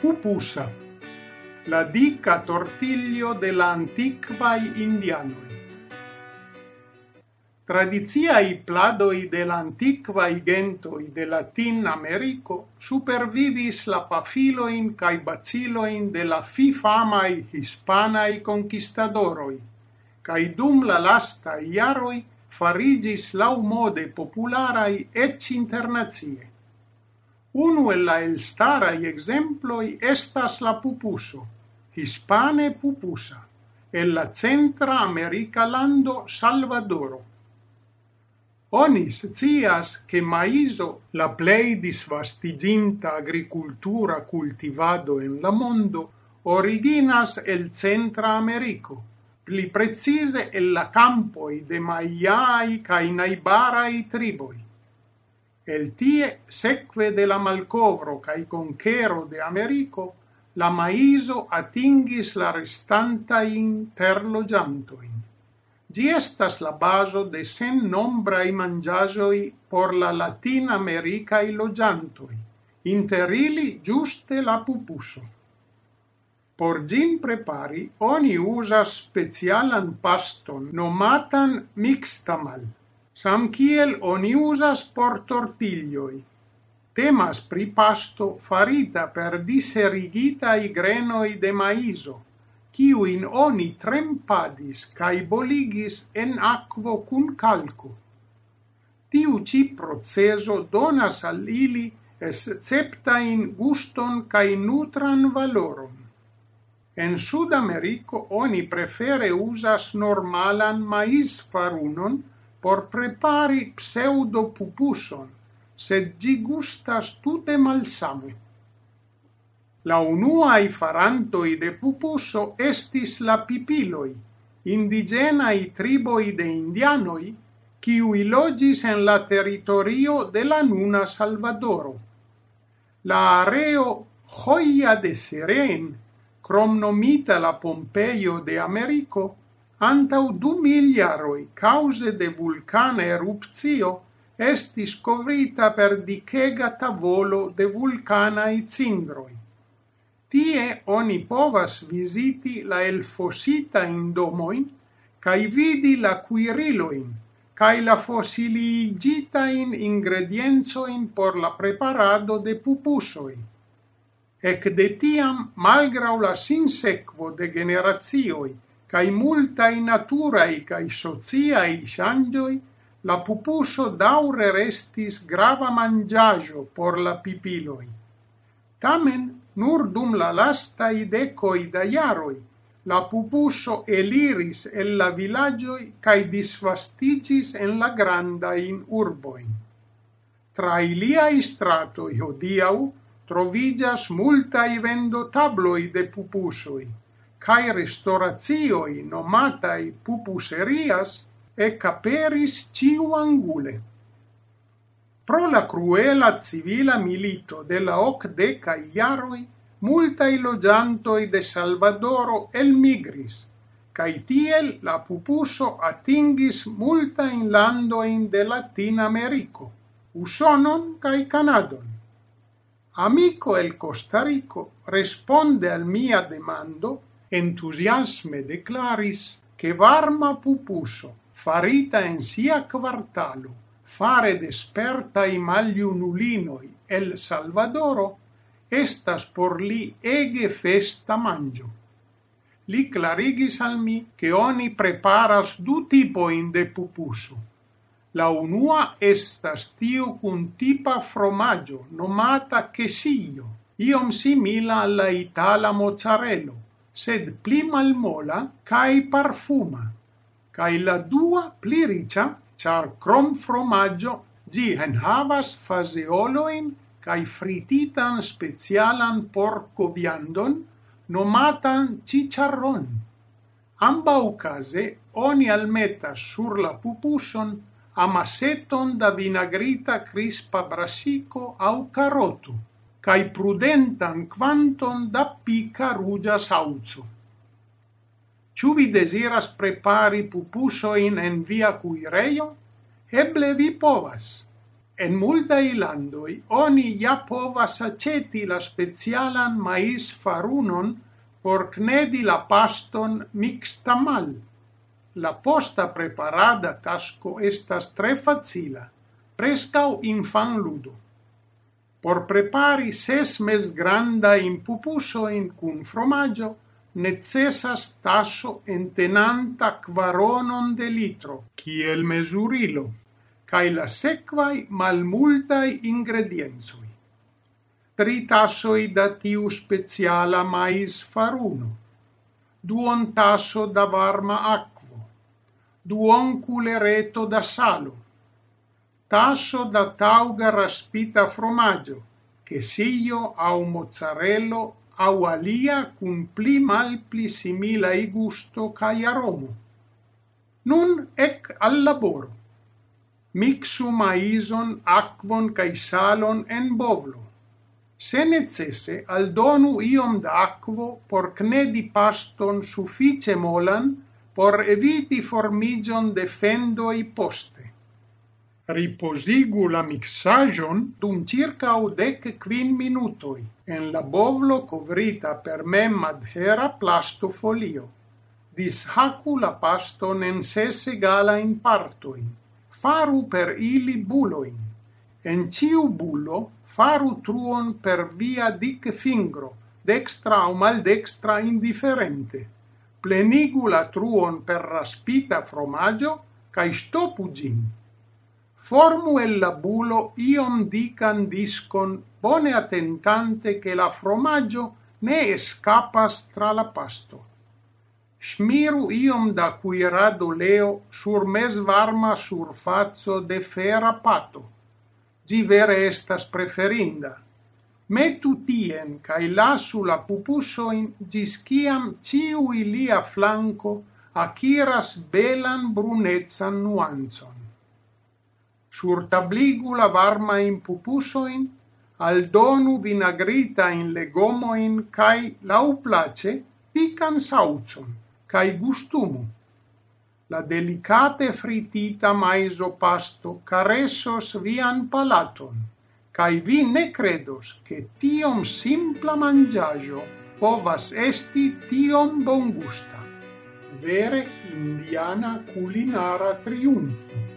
pupusa, la dica tortiglio de la antiquai indianoi. Tradiziai pladoi de la antiquai gentoi de Latin Americo supervivis la pafiloin cae baciloin de la fi famai hispanae conquistadoroi, cae dum la lasta iaroi farigis laumode popularai ec internazie. Unu el la elstaraj exemploi estas la pupuso, hispane pupusa, el la centra america lando Salvadoro. Onis cias che maiso, la plei disvastiginta agricultura cultivado en la mondo, originas el centra Americo, pli precise el la campoi de maiai cae naibarai triboi. El tie seque de la malcovro cae conquero de Americo, la maiso atingis la restantain terlogiantoin. Gi estas la baso de sen nombra i mangiajoi por la latin-americae logiantoi, giantoi, interili giuste la pupuso. Por gin prepari, oni usa specialan paston nomatan mixtamal sam kiel oni usas por tortiglioi. Temas pri pasto farita per diserigitai grenoi de maiso, kiuin oni trempadis cae boligis en aquo cun calco. Tiu ci proceso donas al ili esceptain guston cae nutran valoron. En Sud Americo oni prefere usas normalan mais farunon, por prepari pseudopupuson, sed gi gustas tute malsame. La unuae farantoi de pupuso estis la pipiloi, indigenae triboi de indianoi, ciui logis en la territorio de la nuna Salvadoro. La areo Joia de Seren, cromnomita la Pompeio de Americo, antau du miliaroi cause de vulcana erupzio, estis covrita per dicega tavolo de vulcanae cindroi. Tie oni povas visiti la elfosita in domoin, cae vidi la quiriloin, cae la fossiligitain ingredienzoin por la preparado de pupusoi. Ec de tiam, malgrau la sinsequo de generazioi cae multae naturae cae sociae shangioi, la pupuso daure restis grava mangiajo por la pipiloi. Tamen, nur dum la lastai decoi da iaroi, la pupuso eliris el la villagioi cae disvastigis en la granda in urboin. Tra iliai stratoi odiau, trovigas multae vendo tabloi de pupusoi cae restaurazioi nomatai pupuserias ecaperis ciu angule. Pro la cruela civila milito de la ocdeca iaroi, multai logiantoi de Salvadoro el migris, cae tiel la pupuso atingis multa in lando in de Latin Americo, Usonon cae Canadon. Amico el Costa Rico responde al mia demando entusiasme declaris che varma pupuso farita in sia quartalo, fare desperta i maliunulinoi el Salvadoro, estas por li ege festa mangio. Li clarigis al mi che oni preparas du tipoin de pupuso. La unua estas tiu cun tipa fromaggio, nomata quesillo, iom simila alla itala mozzarello, sed pli malmola cae parfuma, cae la dua pli ricia, char crom fromaggio gi enhavas faseoloin cae frititan specialan porco viandon, nomatan cicharron. Amba case oni almeta sur la pupuson amaseton da vinagrita crispa brasico au carotu cae prudentan quanton da pica rugia sauzo. Ciu vi desiras prepari pupusoin en via cuireio? Eble vi povas. En multai landoi oni ja povas aceti la specialan mais farunon por knedi la paston mixta mal. La posta preparada tasco estas tre facila, prescau infan ludo. Por prepari ses mezgranda in pupuso in cun fromaggio necessas tasso entenanta quaronon de litro, kiel mesurilo, cae la sequai malmultai ingredienzui. Tri tassoi da tiu speciala mais faruno, duon tasso da varma acquo, duon culereto da salo, tasso da tauga raspita fromaggio, che sio au mozzarello au alia cum pli mal pli simila i gusto cae aromo. Nun ec al laboro. Mixu maison, aquon cae salon en bovlo. Se necesse, aldonu iom da aquo por cnedi paston suffice molan por eviti formigion defendoi post riposigu la mixagion dum circa dec quin minutoi en la bovlo covrita per mem adhera plastofolio. Dishacu la paston en ses egala in partoin. Faru per ili buloin. En ciu bulo faru truon per via dic fingro, dextra o maldextra indifferente. Plenigu la truon per raspita fromaggio, cae stopu gin formu el la bulo iom dican discon bone attentante che la fromaggio ne escapas tra la pasto. Smiru iom da cuirado leo sur mes varma surfazzo de fera pato. Gi vere estas preferinda. Metu tien, cae lasu la pupusoin, gis ciam ciu ilia flanco aciras belan brunezzan nuanzon surtabligu la varma in pupusoin, aldonu vinagrita in legomo in cae lau place pican saucon, cae gustumu. La delicate fritita maiso pasto caressos vian palaton, cae vi ne credos che tiom simpla mangiajo povas esti tiom bon gusta Vere indiana culinara triunfo.